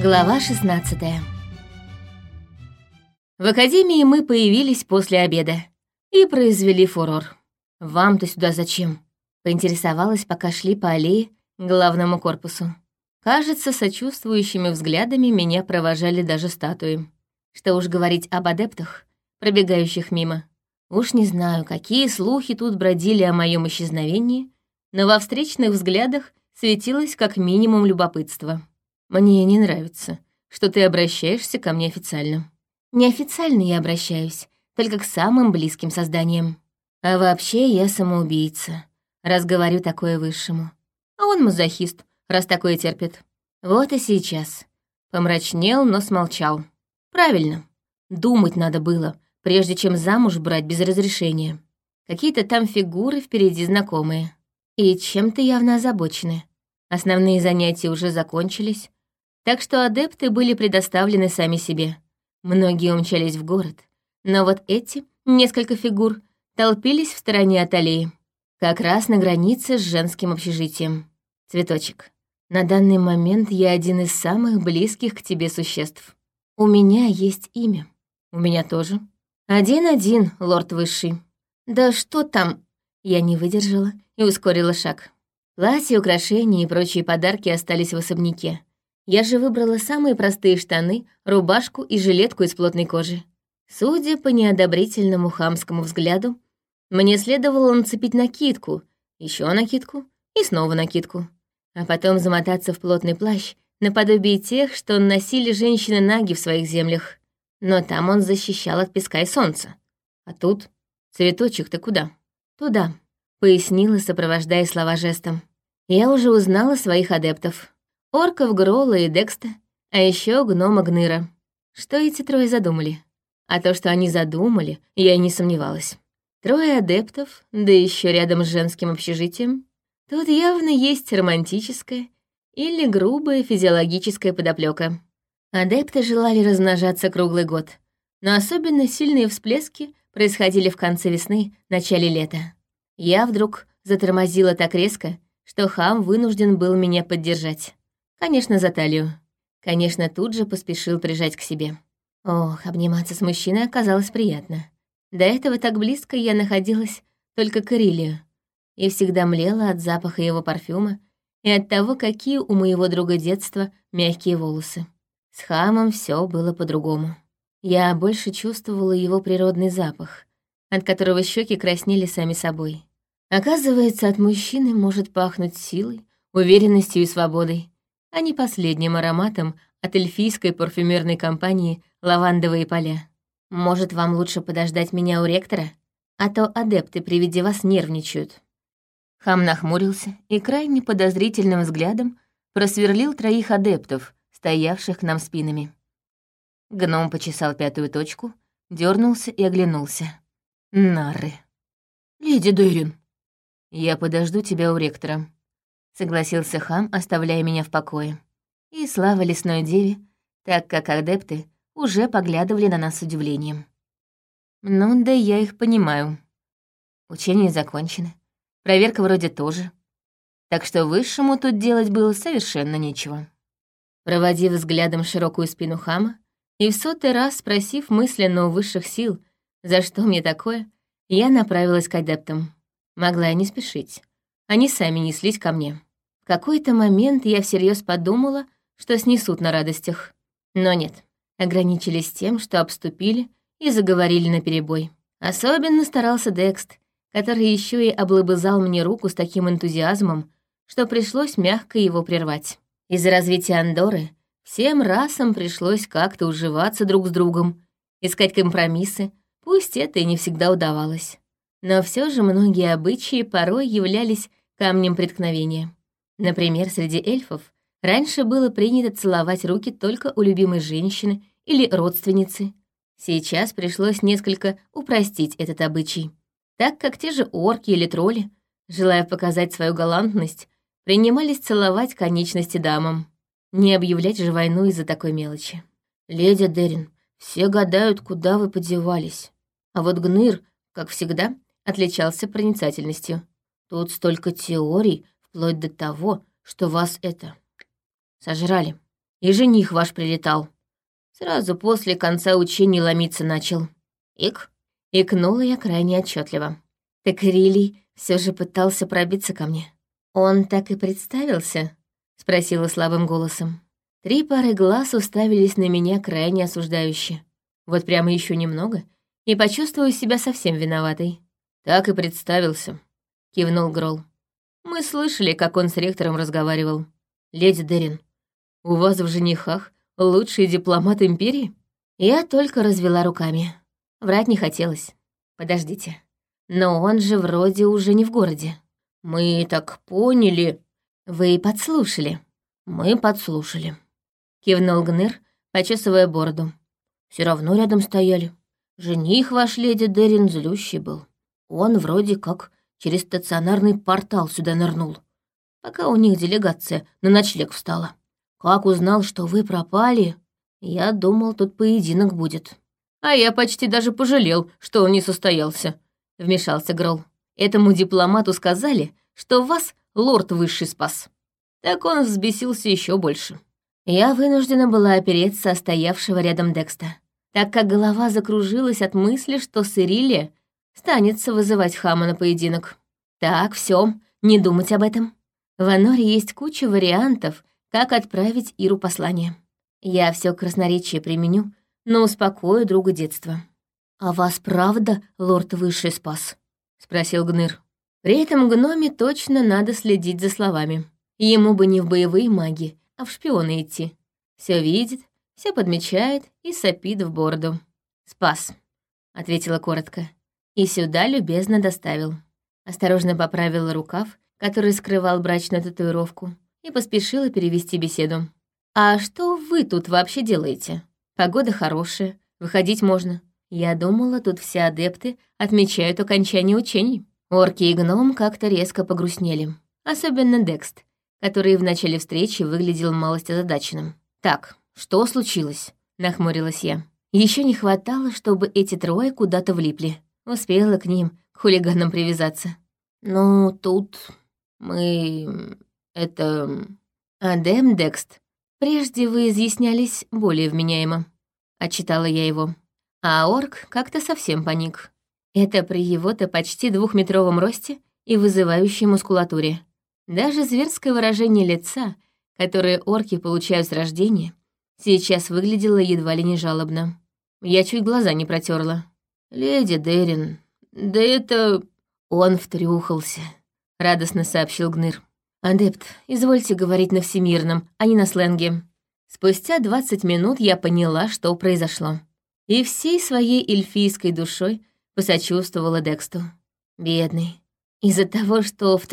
Глава 16 В академии мы появились после обеда и произвели фурор. «Вам-то сюда зачем?» — поинтересовалась, пока шли по аллее к главному корпусу. Кажется, сочувствующими взглядами меня провожали даже статуи. Что уж говорить об адептах, пробегающих мимо. Уж не знаю, какие слухи тут бродили о моем исчезновении, но во встречных взглядах светилось как минимум любопытство. Мне не нравится, что ты обращаешься ко мне официально. Неофициально я обращаюсь, только к самым близким созданиям. А вообще я самоубийца, раз говорю такое высшему. А он мазохист, раз такое терпит. Вот и сейчас. Помрачнел, но смолчал. Правильно. Думать надо было, прежде чем замуж брать без разрешения. Какие-то там фигуры впереди знакомые. И чем-то явно озабочены. Основные занятия уже закончились, так что адепты были предоставлены сами себе. Многие умчались в город, но вот эти, несколько фигур, толпились в стороне от аллеи, как раз на границе с женским общежитием. Цветочек, на данный момент я один из самых близких к тебе существ. У меня есть имя. У меня тоже. Один-один, лорд Высший. Да что там? Я не выдержала и ускорила шаг. Платье, украшения и прочие подарки остались в особняке. Я же выбрала самые простые штаны, рубашку и жилетку из плотной кожи. Судя по неодобрительному хамскому взгляду, мне следовало нацепить накидку, еще накидку и снова накидку, а потом замотаться в плотный плащ, наподобие тех, что носили женщины наги в своих землях. Но там он защищал от песка и солнца. А тут цветочек-то куда? Туда, пояснила, сопровождая слова жестом. Я уже узнала своих адептов орков Грола и Декста, а еще гнома Гныра. Что эти трое задумали? А то, что они задумали, я и не сомневалась. Трое адептов, да еще рядом с женским общежитием. Тут явно есть романтическая или грубая физиологическая подоплека. Адепты желали размножаться круглый год, но особенно сильные всплески происходили в конце весны, начале лета. Я вдруг затормозила так резко, что хам вынужден был меня поддержать. Конечно, за талию. Конечно, тут же поспешил прижать к себе. Ох, обниматься с мужчиной оказалось приятно. До этого так близко я находилась только к Ирилию и всегда млела от запаха его парфюма и от того, какие у моего друга детства мягкие волосы. С Хамом все было по-другому. Я больше чувствовала его природный запах, от которого щеки краснели сами собой. Оказывается, от мужчины может пахнуть силой, уверенностью и свободой, а не последним ароматом от эльфийской парфюмерной компании «Лавандовые поля». Может, вам лучше подождать меня у ректора? А то адепты при виде вас нервничают». Хам нахмурился и крайне подозрительным взглядом просверлил троих адептов, стоявших к нам спинами. Гном почесал пятую точку, дернулся и оглянулся. Нары. «Леди Дэрин». «Я подожду тебя у ректора», согласился хам, оставляя меня в покое. И слава лесной деве, так как адепты уже поглядывали на нас с удивлением. Ну да я их понимаю. Учения закончены. Проверка вроде тоже. Так что высшему тут делать было совершенно нечего. Проводив взглядом широкую спину хама и в сотый раз спросив мысленно у высших сил, за что мне такое, я направилась к адептам. Могла я не спешить. Они сами неслись ко мне какой-то момент я всерьез подумала, что снесут на радостях. Но нет, ограничились тем, что обступили и заговорили наперебой. Особенно старался Декст, который еще и облобызал мне руку с таким энтузиазмом, что пришлось мягко его прервать. Из-за развития Андоры всем расам пришлось как-то уживаться друг с другом, искать компромиссы, пусть это и не всегда удавалось. Но все же многие обычаи порой являлись камнем преткновения. Например, среди эльфов раньше было принято целовать руки только у любимой женщины или родственницы. Сейчас пришлось несколько упростить этот обычай, так как те же орки или тролли, желая показать свою галантность, принимались целовать конечности дамам. Не объявлять же войну из-за такой мелочи. «Леди Дерин, все гадают, куда вы подевались. А вот Гныр, как всегда, отличался проницательностью. Тут столько теорий, вплоть до того, что вас это... сожрали. и жених ваш прилетал. Сразу после конца учений ломиться начал. Ик. Икнула я крайне отчетливо. Так Рилий все же пытался пробиться ко мне. Он так и представился? Спросила слабым голосом. Три пары глаз уставились на меня крайне осуждающе. Вот прямо еще немного, и почувствую себя совсем виноватой. Так и представился, кивнул Грол. Мы слышали, как он с ректором разговаривал. Леди Дерин, у вас в женихах лучший дипломат империи? Я только развела руками. Врать не хотелось. Подождите. Но он же вроде уже не в городе. Мы так поняли. Вы подслушали. Мы подслушали. Кивнул Гныр, почесывая бороду. Все равно рядом стояли. Жених ваш, леди Дерин, злющий был. Он вроде как через стационарный портал сюда нырнул, пока у них делегация на ночлег встала. Как узнал, что вы пропали, я думал, тут поединок будет. А я почти даже пожалел, что он не состоялся, — вмешался Грол. Этому дипломату сказали, что вас лорд высший спас. Так он взбесился еще больше. Я вынуждена была опереться стоявшего рядом Декста, так как голова закружилась от мысли, что Сирилия станется вызывать хама на поединок. Так, все, не думать об этом. В Аноре есть куча вариантов, как отправить Иру послание. Я все красноречие применю, но успокою друга детства. «А вас правда лорд Высший спас?» — спросил Гныр. При этом гноме точно надо следить за словами. Ему бы не в боевые маги, а в шпионы идти. Все видит, все подмечает и сопит в бороду. «Спас», — ответила коротко. И сюда любезно доставил. Осторожно поправила рукав, который скрывал брачную татуировку, и поспешила перевести беседу. «А что вы тут вообще делаете? Погода хорошая, выходить можно. Я думала, тут все адепты отмечают окончание учений». Орки и гном как-то резко погрустнели. Особенно Декст, который в начале встречи выглядел малость озадаченным. «Так, что случилось?» — нахмурилась я. Еще не хватало, чтобы эти трое куда-то влипли. Успела к ним, к хулиганам привязаться. «Ну, тут мы... это...» «Адем Декст, прежде вы изъяснялись более вменяемо», — отчитала я его. А орк как-то совсем паник. Это при его-то почти двухметровом росте и вызывающей мускулатуре. Даже зверское выражение лица, которое орки получают с рождения, сейчас выглядело едва ли не жалобно. Я чуть глаза не протерла. «Леди Дерин, да это...» Он втрюхался, радостно сообщил Гныр. «Адепт, извольте говорить на всемирном, а не на сленге». Спустя двадцать минут я поняла, что произошло. И всей своей эльфийской душой посочувствовала Дексту. Бедный. Из-за того, что в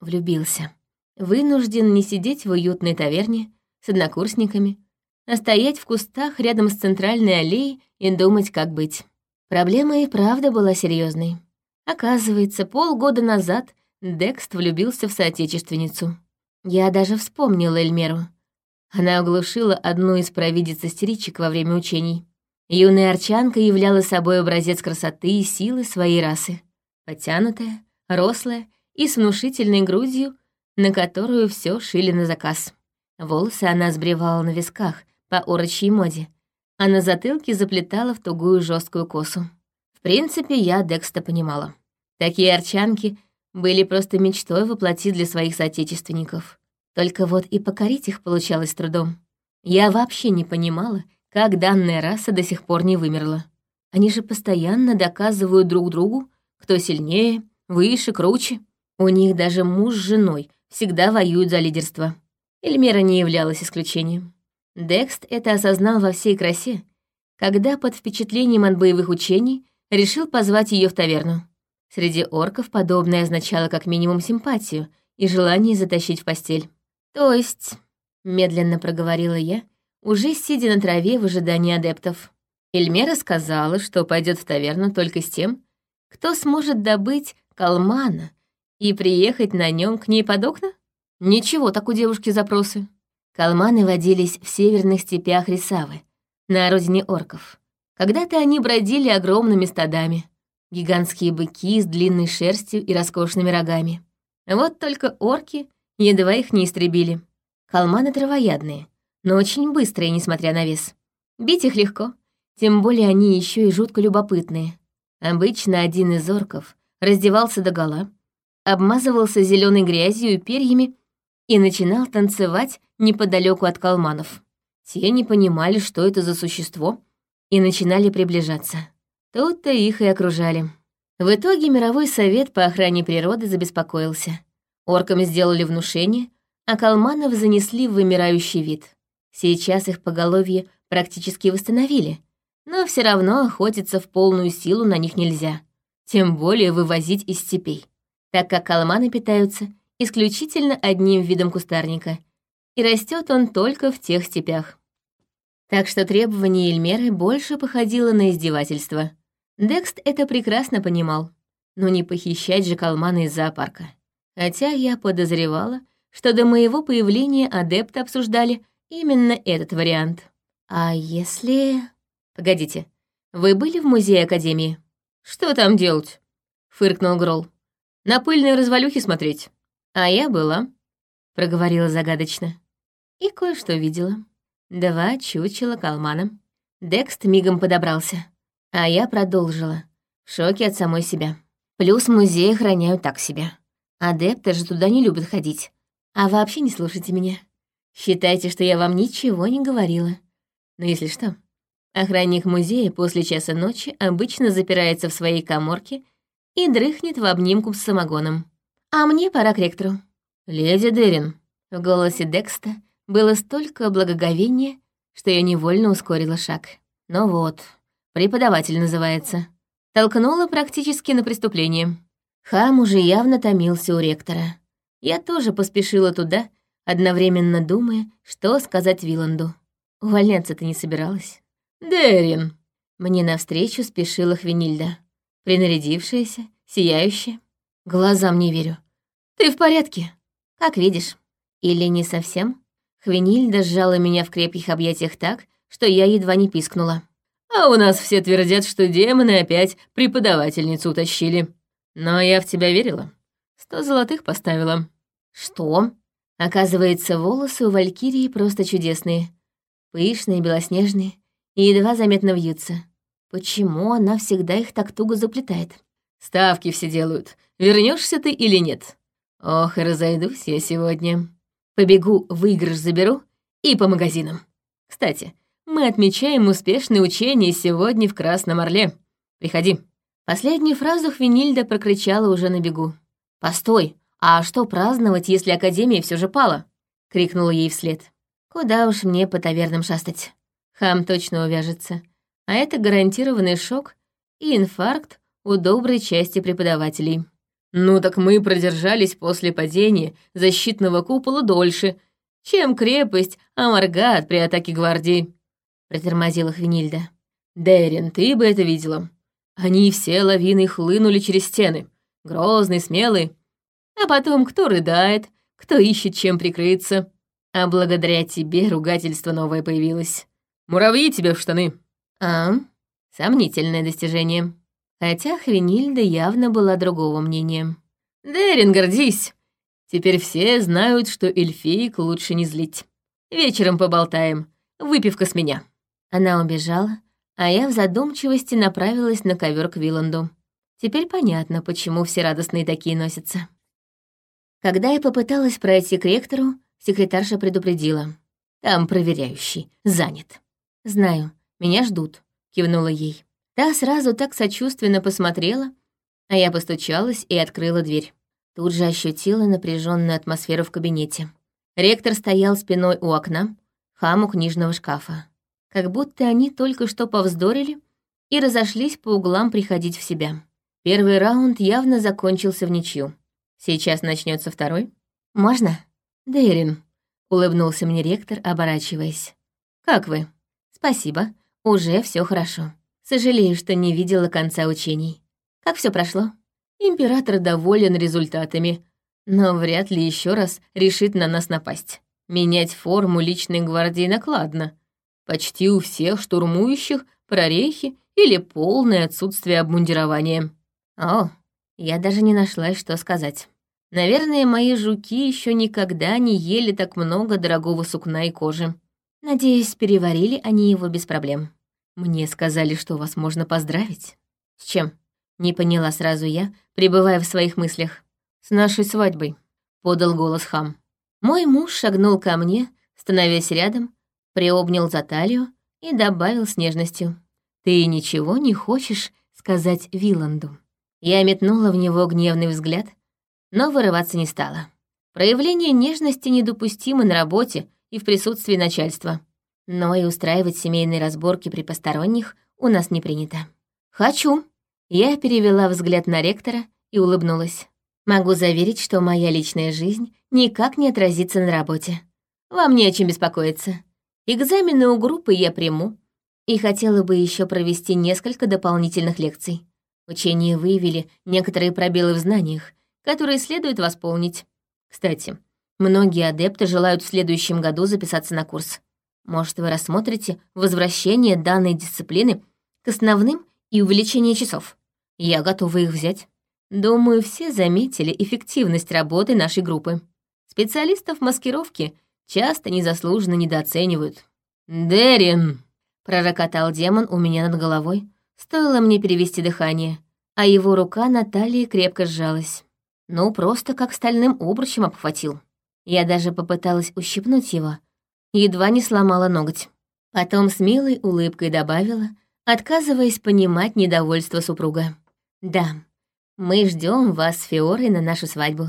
влюбился. Вынужден не сидеть в уютной таверне с однокурсниками, а стоять в кустах рядом с центральной аллеей и думать, как быть. Проблема и правда была серьезной. Оказывается, полгода назад Декст влюбился в соотечественницу. Я даже вспомнила Эльмеру. Она оглушила одну из провидиц-истеричек во время учений. Юная арчанка являла собой образец красоты и силы своей расы. Потянутая, рослая и с внушительной грудью, на которую все шили на заказ. Волосы она сбривала на висках по орочьей моде, а на затылке заплетала в тугую жесткую косу. В принципе, я Декста понимала. Такие арчанки были просто мечтой воплотить для своих соотечественников. Только вот и покорить их получалось трудом. Я вообще не понимала, как данная раса до сих пор не вымерла. Они же постоянно доказывают друг другу, кто сильнее, выше, круче. У них даже муж с женой всегда воюют за лидерство. Эльмера не являлась исключением. Декст это осознал во всей красе, когда под впечатлением от боевых учений решил позвать ее в таверну. Среди орков подобное означало как минимум симпатию и желание затащить в постель. «То есть», — медленно проговорила я, уже сидя на траве в ожидании адептов. Эльмера сказала, что пойдет в таверну только с тем, кто сможет добыть калмана и приехать на нем к ней под окна? Ничего, так у девушки запросы. Калманы водились в северных степях Рисавы, на родине орков. Когда-то они бродили огромными стадами. Гигантские быки с длинной шерстью и роскошными рогами. Вот только орки едва их не истребили. Калманы травоядные, но очень быстрые, несмотря на вес. Бить их легко, тем более они еще и жутко любопытные. Обычно один из орков раздевался догола, обмазывался зеленой грязью и перьями и начинал танцевать неподалеку от калманов. Те не понимали, что это за существо, и начинали приближаться. Тут-то их и окружали. В итоге Мировой совет по охране природы забеспокоился. Оркам сделали внушение, а калманов занесли в вымирающий вид. Сейчас их поголовье практически восстановили, но все равно охотиться в полную силу на них нельзя, тем более вывозить из степей, так как калманы питаются исключительно одним видом кустарника, и растет он только в тех степях. Так что требование Эльмеры больше походило на издевательство. Декст это прекрасно понимал, но не похищать же калмана из зоопарка. Хотя я подозревала, что до моего появления адепты обсуждали именно этот вариант. А если... Погодите, вы были в музее Академии? Что там делать? Фыркнул Грол. На пыльные развалюхи смотреть. А я была, проговорила загадочно. И кое-что видела. Два чучела калмана. Декст мигом подобрался. А я продолжила. В шоке от самой себя. Плюс музей охраняют так себе. Адепты же туда не любят ходить. А вообще не слушайте меня. Считайте, что я вам ничего не говорила. Но если что, охранник музея после часа ночи обычно запирается в своей коморке и дрыхнет в обнимку с самогоном. А мне пора к ректору. «Леди Дерин», — в голосе Декста было столько благоговения, что я невольно ускорила шаг. Ну вот, преподаватель называется. Толкнула практически на преступление. Хам уже явно томился у ректора. Я тоже поспешила туда, одновременно думая, что сказать Виланду. Увольняться-то не собиралась. «Дерин!» Мне навстречу спешила Хвинильда. Принарядившаяся, сияющая. Глазам не верю. «Ты в порядке?» «Как видишь. Или не совсем?» Хвинильда сжала меня в крепких объятиях так, что я едва не пискнула. «А у нас все твердят, что демоны опять преподавательницу утащили. Но я в тебя верила. Сто золотых поставила». «Что?» Оказывается, волосы у Валькирии просто чудесные. Пышные, белоснежные и едва заметно вьются. Почему она всегда их так туго заплетает? Ставки все делают. Вернешься ты или нет? Ох, и разойдусь я сегодня. Побегу, выигрыш заберу и по магазинам. Кстати, мы отмечаем успешное учение сегодня в Красном Орле. Приходи». Последнюю фразу Хвинильда прокричала уже на бегу. «Постой, а что праздновать, если Академия все же пала?» — крикнула ей вслед. «Куда уж мне по тавернам шастать? Хам точно увяжется. А это гарантированный шок и инфаркт у доброй части преподавателей». «Ну так мы продержались после падения защитного купола дольше, чем крепость Амаргат при атаке гвардии», — притормозила Хвинильда. «Дерин, ты бы это видела. Они все лавиной хлынули через стены, грозный, смелый. А потом кто рыдает, кто ищет чем прикрыться. А благодаря тебе ругательство новое появилось. Муравьи тебе в штаны». «А, сомнительное достижение». Хотя Хвинильда явно была другого мнения. «Дерин, гордись! Теперь все знают, что эльфиек лучше не злить. Вечером поболтаем. Выпивка с меня». Она убежала, а я в задумчивости направилась на ковер к Виланду. Теперь понятно, почему все радостные такие носятся. Когда я попыталась пройти к ректору, секретарша предупредила. «Там проверяющий, занят». «Знаю, меня ждут», — кивнула ей. Та сразу так сочувственно посмотрела, а я постучалась и открыла дверь. Тут же ощутила напряженную атмосферу в кабинете. Ректор стоял спиной у окна, хам у книжного шкафа. Как будто они только что повздорили и разошлись по углам приходить в себя. Первый раунд явно закончился в ничью. Сейчас начнется второй. «Можно?» «Дейрин», — улыбнулся мне ректор, оборачиваясь. «Как вы?» «Спасибо, уже все хорошо». Сожалею, что не видела конца учений. Как все прошло? Император доволен результатами, но вряд ли еще раз решит на нас напасть. Менять форму личной гвардии накладно. Почти у всех штурмующих прорехи или полное отсутствие обмундирования. О, я даже не нашла, что сказать. Наверное, мои жуки еще никогда не ели так много дорогого сукна и кожи. Надеюсь, переварили они его без проблем. Мне сказали, что вас можно поздравить. С чем? Не поняла сразу я, пребывая в своих мыслях. С нашей свадьбой, подал голос хам. Мой муж шагнул ко мне, становясь рядом, приобнял за талию и добавил с нежностью. «Ты ничего не хочешь сказать Виланду?» Я метнула в него гневный взгляд, но вырываться не стала. Проявление нежности недопустимо на работе и в присутствии начальства. Но и устраивать семейные разборки при посторонних у нас не принято. «Хочу!» Я перевела взгляд на ректора и улыбнулась. «Могу заверить, что моя личная жизнь никак не отразится на работе. Вам не о чем беспокоиться. Экзамены у группы я приму, и хотела бы еще провести несколько дополнительных лекций. Учения выявили некоторые пробелы в знаниях, которые следует восполнить. Кстати, многие адепты желают в следующем году записаться на курс. Может, вы рассмотрите возвращение данной дисциплины к основным и увеличение часов. Я готова их взять. Думаю, все заметили эффективность работы нашей группы. Специалистов маскировки часто незаслуженно недооценивают. «Дерин!» — пророкотал демон у меня над головой. Стоило мне перевести дыхание, а его рука на талии крепко сжалась. Ну, просто как стальным обручем обхватил. Я даже попыталась ущипнуть его, едва не сломала ноготь. Потом с милой улыбкой добавила, отказываясь понимать недовольство супруга. «Да, мы ждем вас с Фиорой на нашу свадьбу.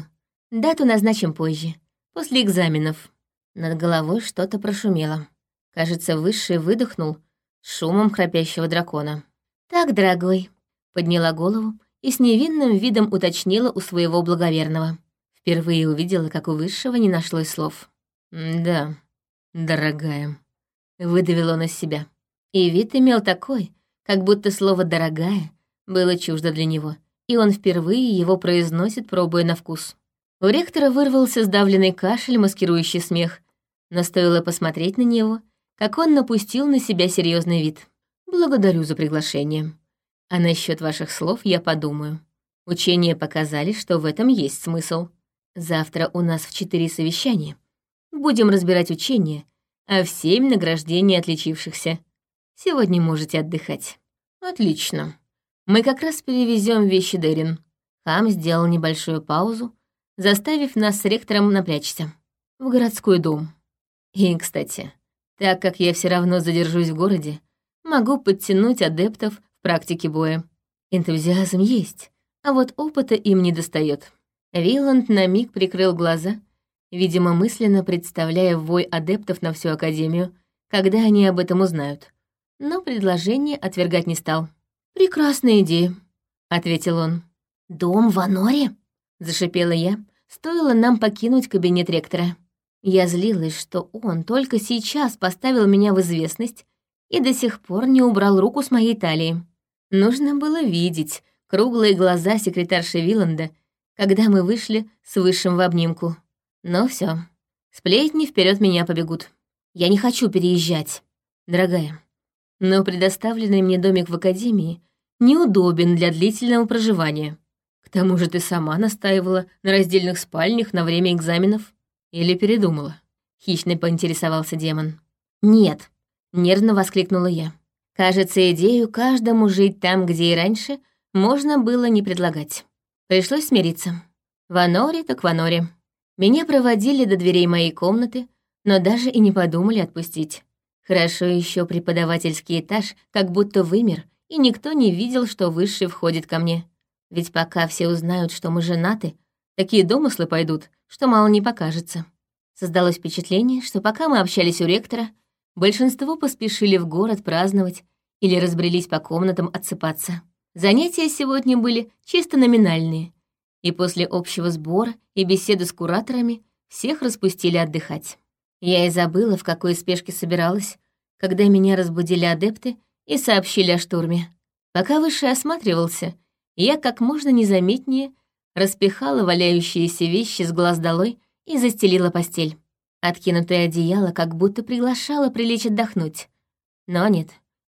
Дату назначим позже, после экзаменов». Над головой что-то прошумело. Кажется, Высший выдохнул шумом храпящего дракона. «Так, дорогой», — подняла голову и с невинным видом уточнила у своего благоверного. Впервые увидела, как у Высшего не нашлось слов. «Да, дорогая», — выдавил он из себя. И вид имел такой, как будто слово «дорогая» было чуждо для него, и он впервые его произносит, пробуя на вкус. У ректора вырвался сдавленный кашель, маскирующий смех, но стоило посмотреть на него, как он напустил на себя серьезный вид. «Благодарю за приглашение. А насчет ваших слов я подумаю. Учения показали, что в этом есть смысл. Завтра у нас в четыре совещания. Будем разбирать учения, а в семь награждение отличившихся. Сегодня можете отдыхать. Отлично. Мы как раз перевезем вещи Дерин. Хам сделал небольшую паузу, заставив нас с ректором напрячься. В городской дом. И, кстати, так как я все равно задержусь в городе, могу подтянуть адептов в практике боя. Энтузиазм есть, а вот опыта им не достает. Виланд на миг прикрыл глаза, видимо, мысленно представляя вой адептов на всю Академию, когда они об этом узнают. Но предложение отвергать не стал. «Прекрасная идея», — ответил он. «Дом в Аноре?» — зашипела я. Стоило нам покинуть кабинет ректора. Я злилась, что он только сейчас поставил меня в известность и до сих пор не убрал руку с моей талии. Нужно было видеть круглые глаза секретарши Виланда, когда мы вышли с высшим в обнимку. Но все, сплетни вперед меня побегут. Я не хочу переезжать, дорогая. Но предоставленный мне домик в академии неудобен для длительного проживания. К тому же ты сама настаивала на раздельных спальнях на время экзаменов. Или передумала? Хищно поинтересовался демон. Нет, нервно воскликнула я. Кажется, идею каждому жить там, где и раньше, можно было не предлагать. Пришлось смириться. В так в. Меня проводили до дверей моей комнаты, но даже и не подумали отпустить. Хорошо еще преподавательский этаж как будто вымер, и никто не видел, что высший входит ко мне. Ведь пока все узнают, что мы женаты, такие домыслы пойдут, что мало не покажется. Создалось впечатление, что пока мы общались у ректора, большинство поспешили в город праздновать или разбрелись по комнатам отсыпаться. Занятия сегодня были чисто номинальные, и после общего сбора и беседы с кураторами всех распустили отдыхать. Я и забыла, в какой спешке собиралась, когда меня разбудили адепты и сообщили о штурме. Пока Высший осматривался, я как можно незаметнее распихала валяющиеся вещи с глаз долой и застелила постель. Откинутое одеяло как будто приглашало прилечь отдохнуть. Но нет,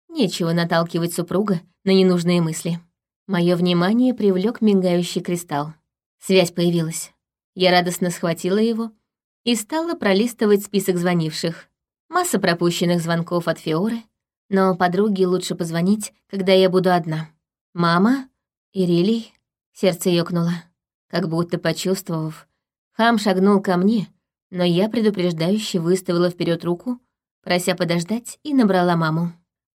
нечего наталкивать супруга на ненужные мысли. Мое внимание привлек мигающий кристалл. Связь появилась. Я радостно схватила его и стала пролистывать список звонивших. Масса пропущенных звонков от Фиоры, но подруге лучше позвонить, когда я буду одна. Мама, Ирилий, сердце ёкнуло. Как будто почувствовав, хам шагнул ко мне, но я предупреждающе выставила вперед руку, прося подождать, и набрала маму.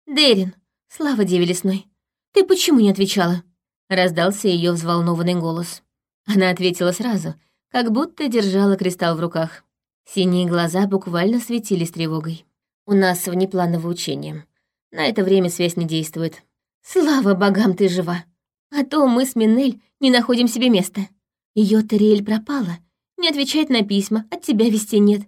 «Дерин, слава деве лесной, ты почему не отвечала?» Раздался ее взволнованный голос. Она ответила сразу, как будто держала кристалл в руках. Синие глаза буквально светились тревогой. «У нас внеплановое учение. На это время связь не действует. Слава богам, ты жива. А то мы с Минель не находим себе места. Ее Тариэль пропала, не отвечает на письма, от тебя вести нет.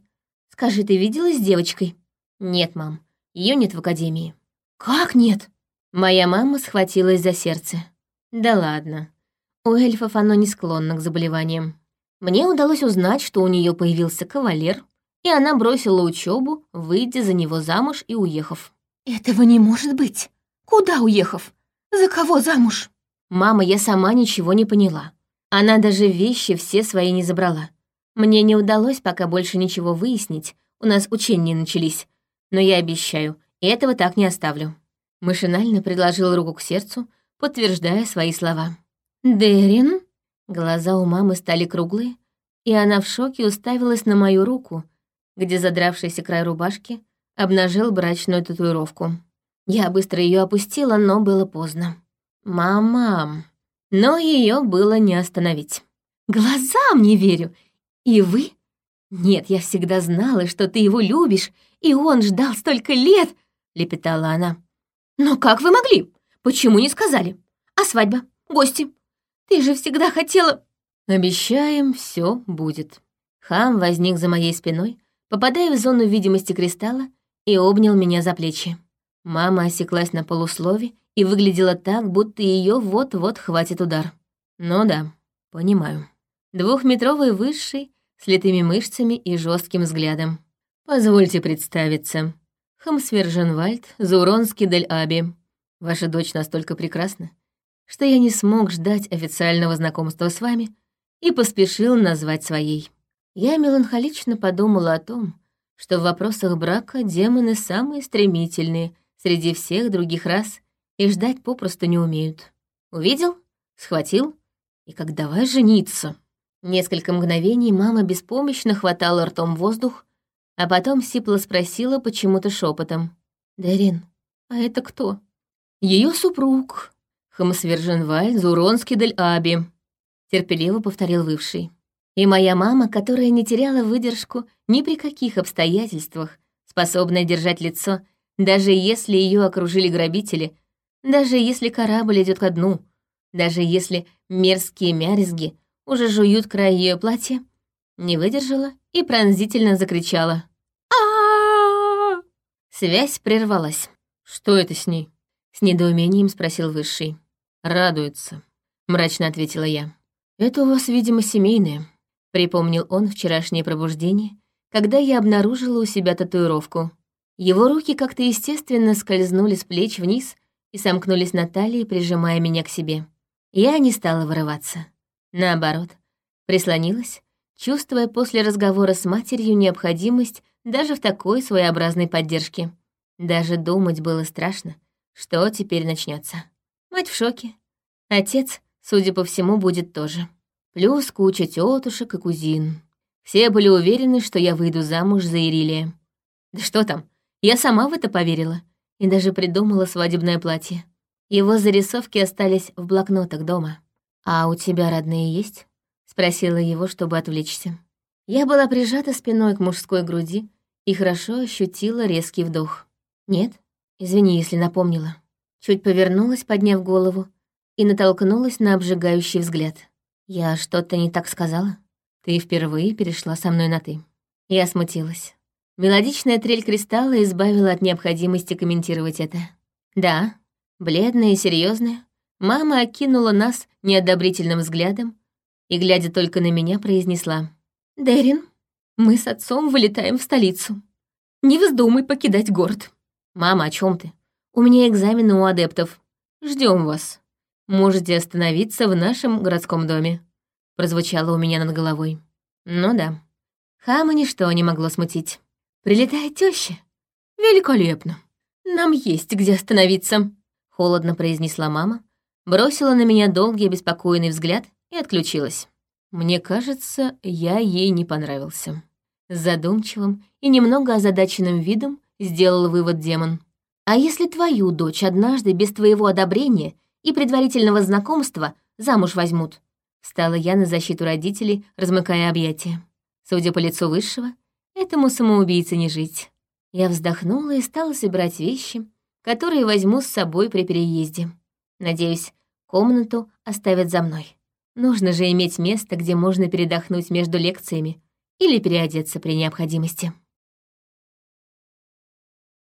Скажи, ты виделась с девочкой?» «Нет, мам, ее нет в академии». «Как нет?» Моя мама схватилась за сердце. Да ладно. У эльфов оно не склонно к заболеваниям. Мне удалось узнать, что у нее появился кавалер, и она бросила учебу, выйдя за него замуж и уехав. «Этого не может быть! Куда уехав? За кого замуж?» Мама, я сама ничего не поняла. Она даже вещи все свои не забрала. Мне не удалось пока больше ничего выяснить, у нас учения начались. Но я обещаю, этого так не оставлю. Машинально предложил руку к сердцу, подтверждая свои слова. «Дерин?» Глаза у мамы стали круглые, и она в шоке уставилась на мою руку, где задравшийся край рубашки обнажил брачную татуировку. Я быстро ее опустила, но было поздно. «Мама!» Но ее было не остановить. «Глазам не верю! И вы?» «Нет, я всегда знала, что ты его любишь, и он ждал столько лет!» — лепетала она. «Но как вы могли? Почему не сказали? А свадьба? Гости? Ты же всегда хотела...» «Обещаем, все будет». Хам возник за моей спиной, попадая в зону видимости кристалла, и обнял меня за плечи. Мама осеклась на полуслове и выглядела так, будто ее вот-вот хватит удар. Ну да, понимаю. Двухметровый высший, с литыми мышцами и жестким взглядом. Позвольте представиться. Хамсверженвальд, Зауронский дель Аби. Ваша дочь настолько прекрасна, что я не смог ждать официального знакомства с вами и поспешил назвать своей. Я меланхолично подумала о том, что в вопросах брака демоны самые стремительные среди всех других рас и ждать попросту не умеют. Увидел, схватил, и как давай жениться. Несколько мгновений мама беспомощно хватала ртом воздух, а потом сипло спросила почему-то шепотом. «Дарин, а это кто?» Ее супруг, Хамсверженваль Зуронский дель Аби», — терпеливо повторил бывший. И моя мама, которая не теряла выдержку ни при каких обстоятельствах, способная держать лицо, даже если ее окружили грабители, даже если корабль идет ко дну, даже если мерзкие мярзги уже жуют край ее платья, не выдержала и пронзительно закричала. а Связь прервалась. «Что это с ней?» С недоумением спросил Высший. «Радуется», — мрачно ответила я. «Это у вас, видимо, семейное», — припомнил он вчерашнее пробуждение, когда я обнаружила у себя татуировку. Его руки как-то естественно скользнули с плеч вниз и сомкнулись на талии, прижимая меня к себе. Я не стала вырываться. Наоборот, прислонилась, чувствуя после разговора с матерью необходимость даже в такой своеобразной поддержке. Даже думать было страшно, что теперь начнется. Мать в шоке. Отец, судя по всему, будет тоже. Плюс куча тетушек и кузин. Все были уверены, что я выйду замуж за Ирилия. Да что там, я сама в это поверила и даже придумала свадебное платье. Его зарисовки остались в блокнотах дома. «А у тебя родные есть?» — спросила его, чтобы отвлечься. Я была прижата спиной к мужской груди и хорошо ощутила резкий вдох. «Нет?» Извини, если напомнила. Чуть повернулась, подняв голову, и натолкнулась на обжигающий взгляд. Я что-то не так сказала? Ты впервые перешла со мной на «ты». Я смутилась. Мелодичная трель кристалла избавила от необходимости комментировать это. Да, бледная и серьезная, мама окинула нас неодобрительным взглядом и, глядя только на меня, произнесла. «Дерин, мы с отцом вылетаем в столицу. Не вздумай покидать город». «Мама, о чем ты? У меня экзамены у адептов. Ждем вас. Можете остановиться в нашем городском доме», — прозвучало у меня над головой. «Ну да. Хама ничто не могло смутить. Прилетает теща. Великолепно. Нам есть где остановиться, холодно произнесла мама, бросила на меня долгий обеспокоенный взгляд и отключилась. Мне кажется, я ей не понравился. С задумчивым и немного озадаченным видом сделал вывод демон. А если твою дочь однажды без твоего одобрения и предварительного знакомства замуж возьмут? Стала я на защиту родителей, размыкая объятия. Судя по лицу высшего, этому самоубийце не жить. Я вздохнула и стала собирать вещи, которые возьму с собой при переезде. Надеюсь, комнату оставят за мной. Нужно же иметь место, где можно передохнуть между лекциями или переодеться при необходимости.